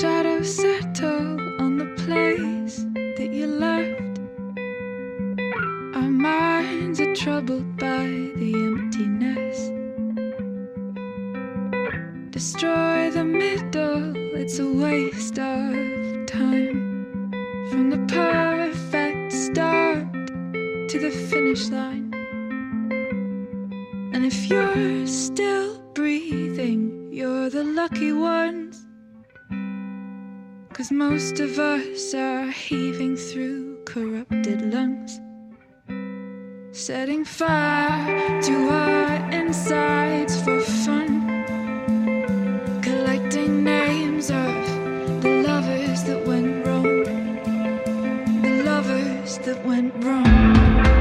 shadows settle on the place that you left. Our minds are troubled by the emptiness. Destroy the middle, it's a waste of time. From the perfect start to the finish line. And if you're still breathing, you're the lucky ones. Cause most of us are heaving through corrupted lungs. Setting fire to our insides for fun. Collecting names of the lovers that went wrong. The lovers that went wrong.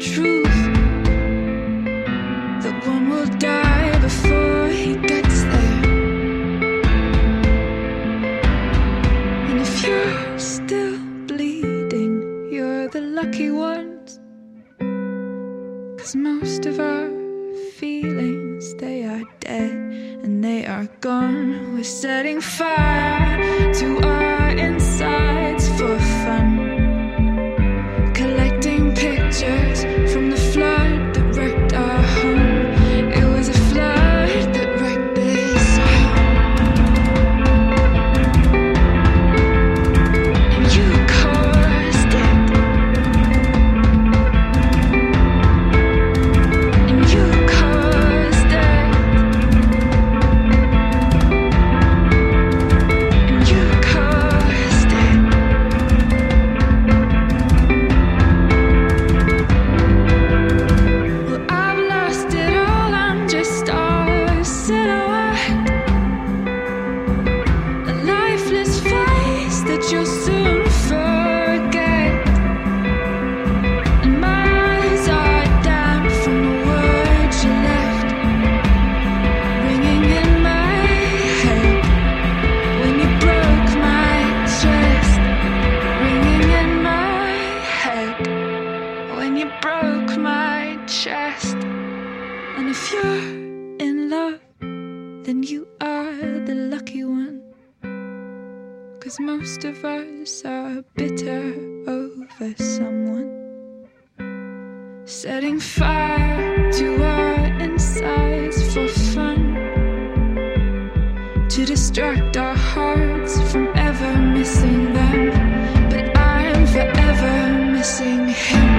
Truth that one will die before he gets there. And if you're still bleeding, you're the lucky ones. Cause most of our feelings, they are dead and they are gone. We're setting fire broke my chest. And if you're in love, then you are the lucky one. Cause most of us are bitter over someone. Setting fire to our insides for fun. To distract our hearts from ever missing them. But I'm forever missing him.